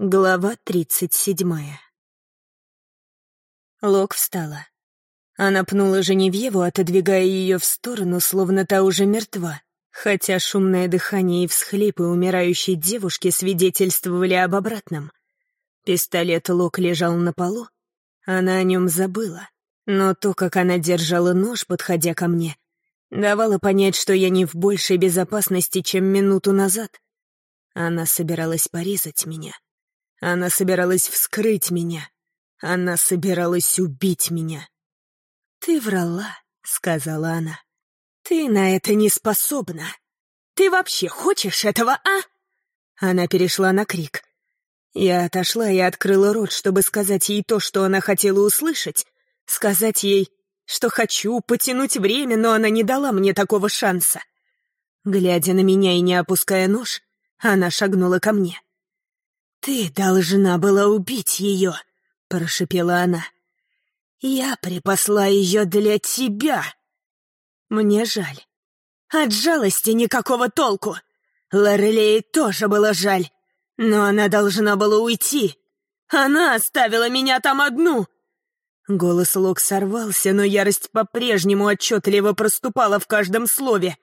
Глава тридцать седьмая. Лок встала. Она пнула Женевьеву, отодвигая ее в сторону, словно та уже мертва, хотя шумное дыхание и всхлипы умирающей девушки свидетельствовали об обратном. Пистолет Лок лежал на полу, она о нем забыла, но то, как она держала нож, подходя ко мне, давало понять, что я не в большей безопасности, чем минуту назад. Она собиралась порезать меня — она собиралась вскрыть меня. Она собиралась убить меня. «Ты врала», — сказала она. «Ты на это не способна. Ты вообще хочешь этого, а?» Она перешла на крик. Я отошла и открыла рот, чтобы сказать ей то, что она хотела услышать, сказать ей, что хочу потянуть время, но она не дала мне такого шанса. Глядя на меня и не опуская нож, она шагнула ко мне. «Ты должна была убить ее», — прошепела она. «Я припасла ее для тебя». Мне жаль. От жалости никакого толку. Лорелей тоже было жаль. Но она должна была уйти. Она оставила меня там одну. Голос Лок сорвался, но ярость по-прежнему отчетливо проступала в каждом слове.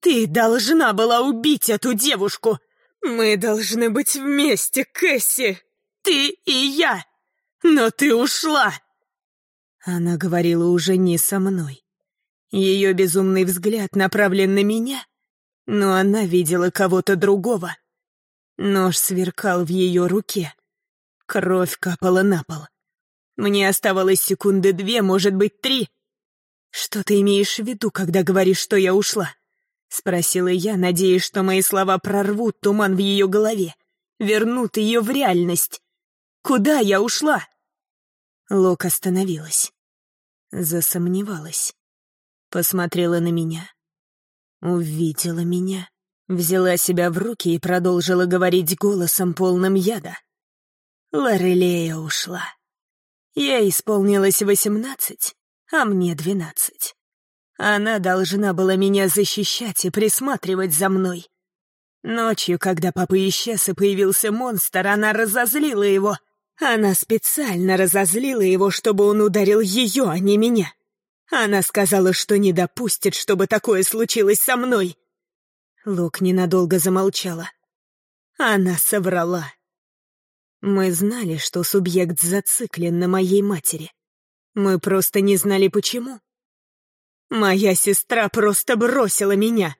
«Ты должна была убить эту девушку!» «Мы должны быть вместе, Кэсси! Ты и я! Но ты ушла!» Она говорила уже не со мной. Ее безумный взгляд направлен на меня, но она видела кого-то другого. Нож сверкал в ее руке. Кровь капала на пол. Мне оставалось секунды две, может быть, три. Что ты имеешь в виду, когда говоришь, что я ушла? — спросила я, надеясь, что мои слова прорвут туман в ее голове, вернут ее в реальность. «Куда я ушла?» Лок остановилась. Засомневалась. Посмотрела на меня. Увидела меня. Взяла себя в руки и продолжила говорить голосом полным яда. Лорелея ушла. Я исполнилось восемнадцать, а мне двенадцать. Она должна была меня защищать и присматривать за мной. Ночью, когда папа исчез и появился монстр, она разозлила его. Она специально разозлила его, чтобы он ударил ее, а не меня. Она сказала, что не допустит, чтобы такое случилось со мной. Лук ненадолго замолчала. Она соврала. Мы знали, что субъект зациклен на моей матери. Мы просто не знали, почему. Моя сестра просто бросила меня.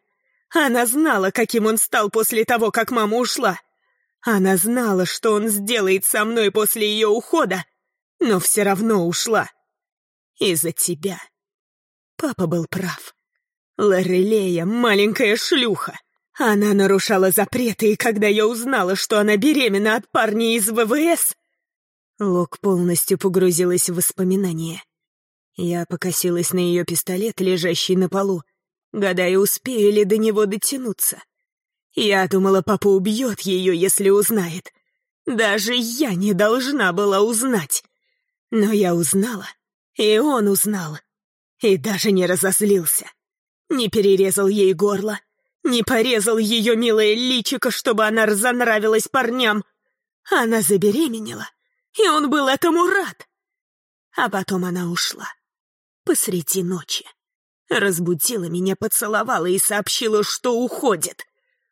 Она знала, каким он стал после того, как мама ушла. Она знала, что он сделает со мной после ее ухода, но все равно ушла. Из-за тебя. Папа был прав. Лорелея — маленькая шлюха. Она нарушала запреты, и когда я узнала, что она беременна от парня из ВВС... Лок полностью погрузилась в воспоминания. Я покосилась на ее пистолет, лежащий на полу, гадая, успею ли до него дотянуться. Я думала, папа убьет ее, если узнает. Даже я не должна была узнать. Но я узнала, и он узнал. И даже не разозлился. Не перерезал ей горло, не порезал ее милое личико, чтобы она разонравилась парням. Она забеременела, и он был этому рад. А потом она ушла посреди ночи. Разбудила меня, поцеловала и сообщила, что уходит.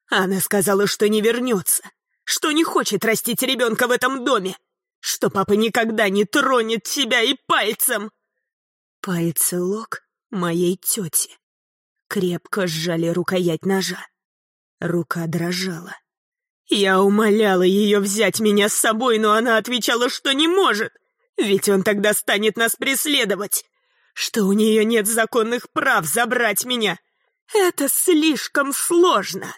Она сказала, что не вернется, что не хочет растить ребенка в этом доме, что папа никогда не тронет тебя и пальцем. Пальцы Лок моей тети крепко сжали рукоять ножа. Рука дрожала. Я умоляла ее взять меня с собой, но она отвечала, что не может, ведь он тогда станет нас преследовать что у нее нет законных прав забрать меня. Это слишком сложно.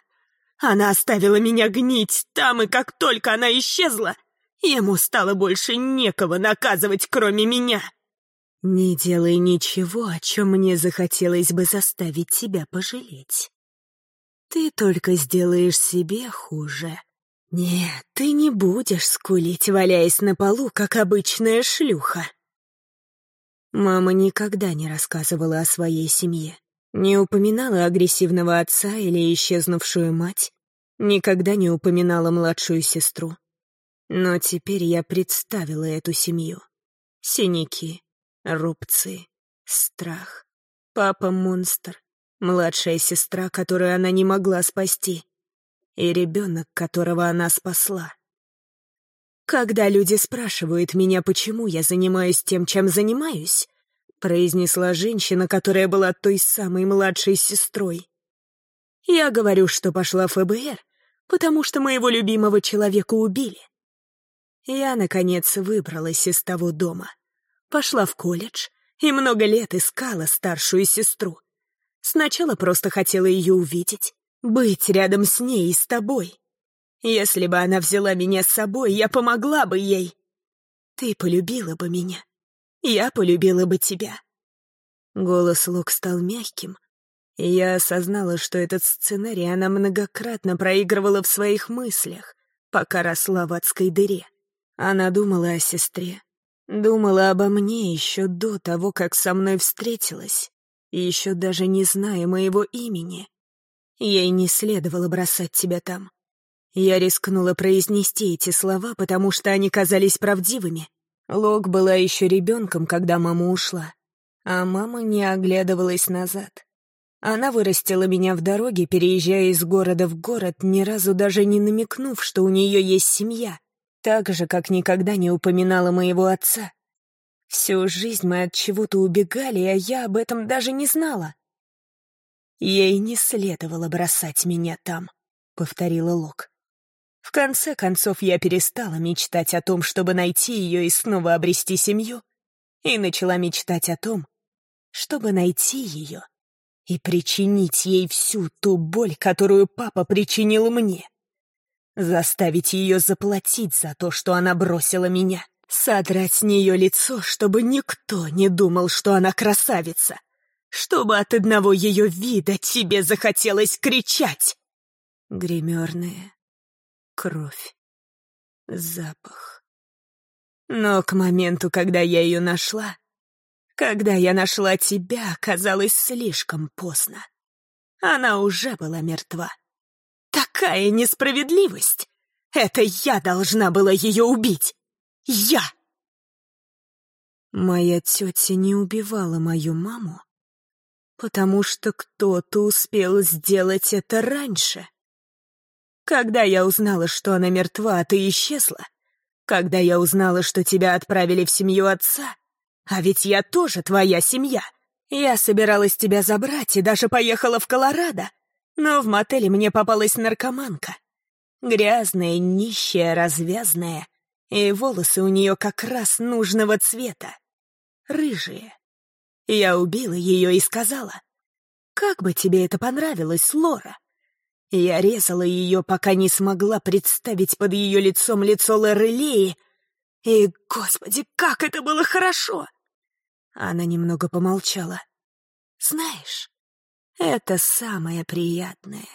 Она оставила меня гнить там, и как только она исчезла, ему стало больше некого наказывать, кроме меня. Не делай ничего, о чем мне захотелось бы заставить тебя пожалеть. Ты только сделаешь себе хуже. Нет, ты не будешь скулить, валяясь на полу, как обычная шлюха. Мама никогда не рассказывала о своей семье. Не упоминала агрессивного отца или исчезнувшую мать. Никогда не упоминала младшую сестру. Но теперь я представила эту семью. Синяки, рубцы, страх, папа-монстр, младшая сестра, которую она не могла спасти, и ребенок, которого она спасла. «Когда люди спрашивают меня, почему я занимаюсь тем, чем занимаюсь», произнесла женщина, которая была той самой младшей сестрой. «Я говорю, что пошла в ФБР, потому что моего любимого человека убили. Я, наконец, выбралась из того дома. Пошла в колледж и много лет искала старшую сестру. Сначала просто хотела ее увидеть, быть рядом с ней и с тобой. Если бы она взяла меня с собой, я помогла бы ей. Ты полюбила бы меня. Я полюбила бы тебя. Голос Лук стал мягким, и я осознала, что этот сценарий она многократно проигрывала в своих мыслях, пока росла в адской дыре. Она думала о сестре, думала обо мне еще до того, как со мной встретилась, еще даже не зная моего имени. Ей не следовало бросать тебя там. Я рискнула произнести эти слова, потому что они казались правдивыми. Лок была еще ребенком, когда мама ушла, а мама не оглядывалась назад. Она вырастила меня в дороге, переезжая из города в город, ни разу даже не намекнув, что у нее есть семья, так же, как никогда не упоминала моего отца. Всю жизнь мы от чего-то убегали, а я об этом даже не знала. «Ей не следовало бросать меня там», — повторила Лок. В конце концов, я перестала мечтать о том, чтобы найти ее и снова обрести семью, и начала мечтать о том, чтобы найти ее и причинить ей всю ту боль, которую папа причинил мне. Заставить ее заплатить за то, что она бросила меня. Содрать с нее лицо, чтобы никто не думал, что она красавица. Чтобы от одного ее вида тебе захотелось кричать. Гримерная кровь, запах. Но к моменту, когда я ее нашла, когда я нашла тебя, оказалось слишком поздно. Она уже была мертва. Такая несправедливость! Это я должна была ее убить! Я! Моя тетя не убивала мою маму, потому что кто-то успел сделать это раньше. Когда я узнала, что она мертва, а ты исчезла, когда я узнала, что тебя отправили в семью отца, а ведь я тоже твоя семья, я собиралась тебя забрать и даже поехала в Колорадо, но в мотеле мне попалась наркоманка. Грязная, нищая, развязная, и волосы у нее как раз нужного цвета. Рыжие. Я убила ее и сказала, «Как бы тебе это понравилось, Лора?» Я резала ее, пока не смогла представить под ее лицом лицо Лорелеи, и, господи, как это было хорошо! Она немного помолчала. Знаешь, это самое приятное.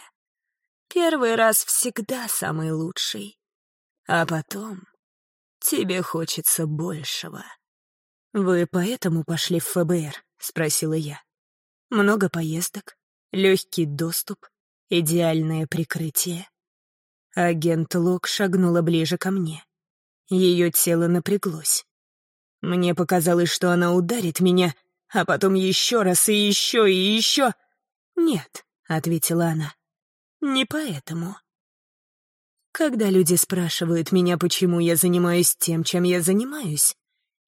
Первый раз всегда самый лучший. А потом тебе хочется большего. «Вы поэтому пошли в ФБР?» — спросила я. «Много поездок, легкий доступ, идеальное прикрытие». Агент Лок шагнула ближе ко мне. Ее тело напряглось. Мне показалось, что она ударит меня, а потом еще раз и еще и еще. «Нет», — ответила она, — «не поэтому». Когда люди спрашивают меня, почему я занимаюсь тем, чем я занимаюсь,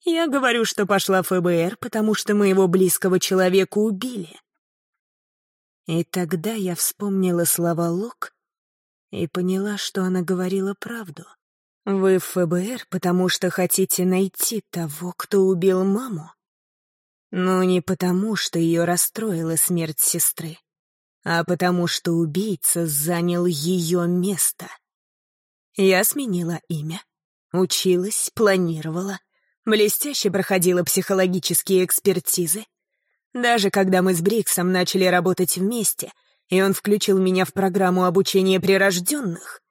я говорю, что пошла в ФБР, потому что моего близкого человека убили. И тогда я вспомнила слова Лок и поняла, что она говорила правду. Вы в ФБР, потому что хотите найти того, кто убил маму? Но не потому, что ее расстроила смерть сестры, а потому что убийца занял ее место. Я сменила имя, училась, планировала, блестяще проходила психологические экспертизы. Даже когда мы с Бриксом начали работать вместе, и он включил меня в программу обучения прирожденных,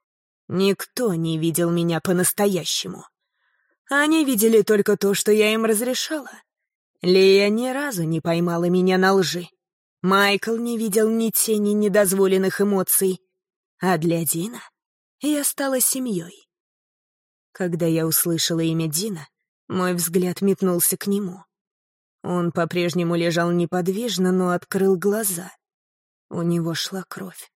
Никто не видел меня по-настоящему. Они видели только то, что я им разрешала. Лия ни разу не поймала меня на лжи. Майкл не видел ни тени недозволенных эмоций. А для Дина я стала семьей. Когда я услышала имя Дина, мой взгляд метнулся к нему. Он по-прежнему лежал неподвижно, но открыл глаза. У него шла кровь.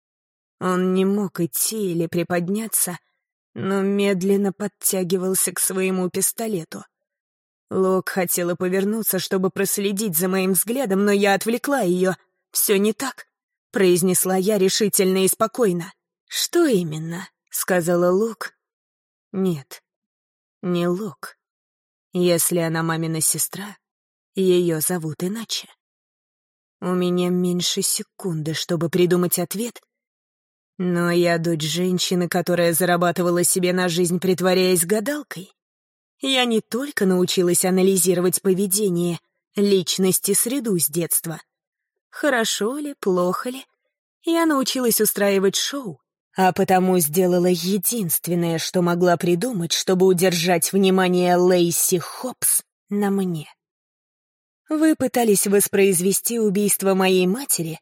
Он не мог идти или приподняться, но медленно подтягивался к своему пистолету. Лок хотела повернуться, чтобы проследить за моим взглядом, но я отвлекла ее. «Все не так», — произнесла я решительно и спокойно. «Что именно?» — сказала Лок. «Нет, не Лок. Если она мамина сестра, ее зовут иначе». У меня меньше секунды, чтобы придумать ответ, но я дочь женщины, которая зарабатывала себе на жизнь, притворяясь гадалкой. Я не только научилась анализировать поведение, личности, среду с детства. Хорошо ли, плохо ли, я научилась устраивать шоу, а потому сделала единственное, что могла придумать, чтобы удержать внимание Лейси Хопс на мне. Вы пытались воспроизвести убийство моей матери,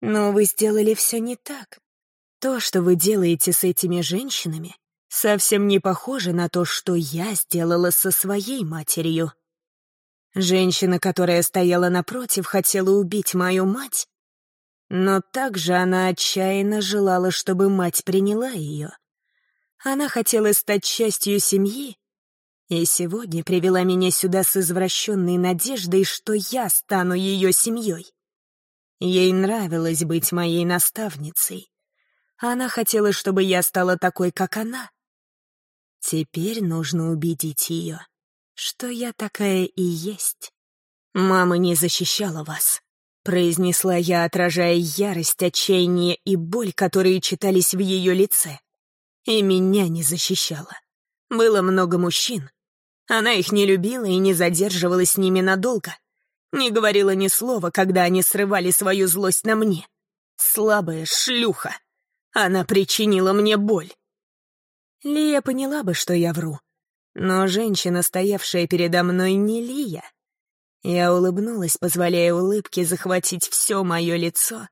но вы сделали все не так. То, что вы делаете с этими женщинами, совсем не похоже на то, что я сделала со своей матерью. Женщина, которая стояла напротив, хотела убить мою мать, но также она отчаянно желала, чтобы мать приняла ее. Она хотела стать частью семьи, и сегодня привела меня сюда с извращенной надеждой, что я стану ее семьей. Ей нравилось быть моей наставницей. Она хотела, чтобы я стала такой, как она. Теперь нужно убедить ее, что я такая и есть. «Мама не защищала вас», — произнесла я, отражая ярость, отчаяние и боль, которые читались в ее лице. И меня не защищала. Было много мужчин. Она их не любила и не задерживалась с ними надолго. Не говорила ни слова, когда они срывали свою злость на мне. Слабая шлюха. Она причинила мне боль. Лия поняла бы, что я вру. Но женщина, стоявшая передо мной, не Лия. Я улыбнулась, позволяя улыбке захватить все мое лицо,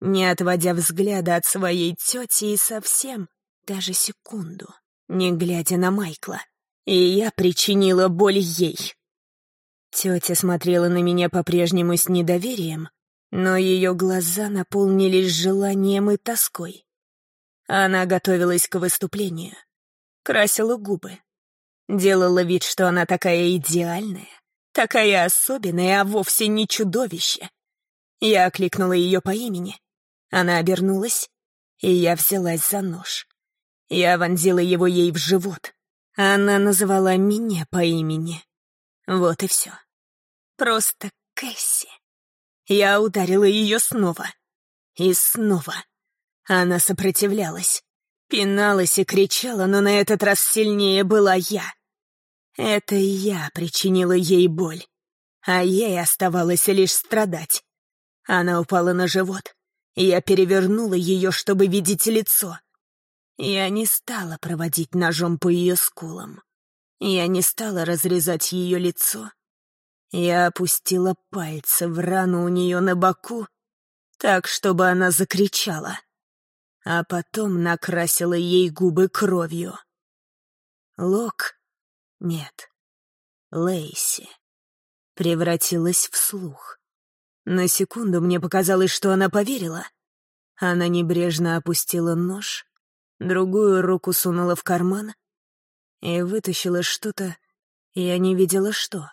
не отводя взгляда от своей тети и совсем, даже секунду, не глядя на Майкла. И я причинила боль ей. Тетя смотрела на меня по-прежнему с недоверием, но ее глаза наполнились желанием и тоской. Она готовилась к выступлению. Красила губы. Делала вид, что она такая идеальная, такая особенная, а вовсе не чудовище. Я окликнула ее по имени. Она обернулась, и я взялась за нож. Я вонзила его ей в живот. Она называла меня по имени. Вот и все. Просто Кэсси. Я ударила ее снова. И снова. Она сопротивлялась, пиналась и кричала, но на этот раз сильнее была я. Это я причинила ей боль, а ей оставалось лишь страдать. Она упала на живот, я перевернула ее, чтобы видеть лицо. Я не стала проводить ножом по ее скулам. Я не стала разрезать ее лицо. Я опустила пальцы в рану у нее на боку, так, чтобы она закричала а потом накрасила ей губы кровью. Лок? Нет. Лейси. Превратилась в слух. На секунду мне показалось, что она поверила. Она небрежно опустила нож, другую руку сунула в карман и вытащила что-то, я не видела что.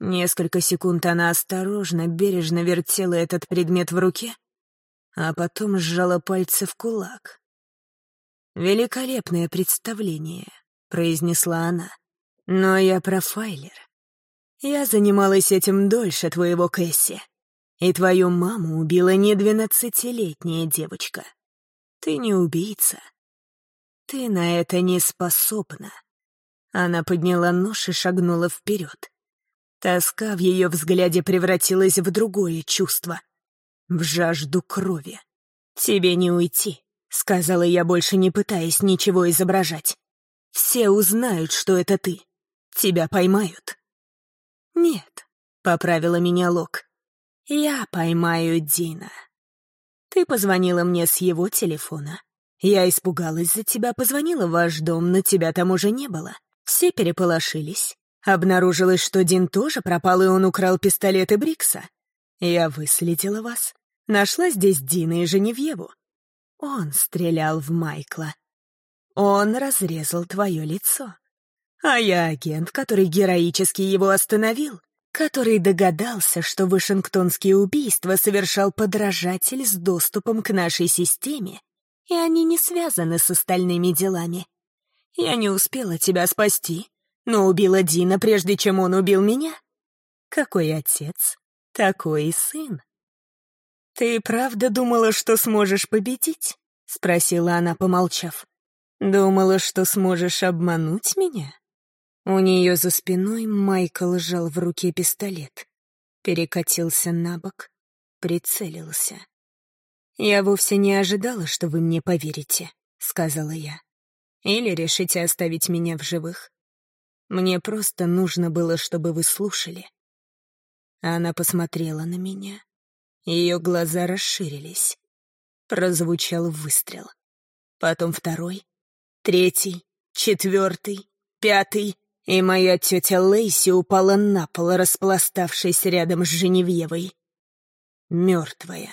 Несколько секунд она осторожно, бережно вертела этот предмет в руке, а потом сжала пальцы в кулак. «Великолепное представление», — произнесла она. «Но я профайлер. Я занималась этим дольше твоего Кэсси, и твою маму убила не двенадцатилетняя девочка. Ты не убийца. Ты на это не способна». Она подняла нож и шагнула вперед. Тоска в ее взгляде превратилась в другое чувство, в жажду крови. «Тебе не уйти», — сказала я, больше не пытаясь ничего изображать. «Все узнают, что это ты. Тебя поймают». «Нет», — поправила меня Лок. «Я поймаю Дина». Ты позвонила мне с его телефона. Я испугалась за тебя, позвонила в ваш дом, но тебя там уже не было. Все переполошились. Обнаружилось, что Дин тоже пропал, и он украл пистолеты Брикса. Я выследила вас. Нашла здесь Дина и Женевьеву. Он стрелял в Майкла. Он разрезал твое лицо. А я агент, который героически его остановил, который догадался, что Вашингтонские убийства совершал подражатель с доступом к нашей системе, и они не связаны с остальными делами. Я не успела тебя спасти, но убила Дина, прежде чем он убил меня. Какой отец, такой и сын. «Ты правда думала, что сможешь победить?» — спросила она, помолчав. «Думала, что сможешь обмануть меня?» У нее за спиной Майкл сжал в руке пистолет, перекатился на бок, прицелился. «Я вовсе не ожидала, что вы мне поверите», — сказала я. «Или решите оставить меня в живых. Мне просто нужно было, чтобы вы слушали». Она посмотрела на меня. Ее глаза расширились. Прозвучал выстрел. Потом второй, третий, четвертый, пятый и моя тетя Лейси упала на пол, распластавшись рядом с Женевьевой. Мертвая.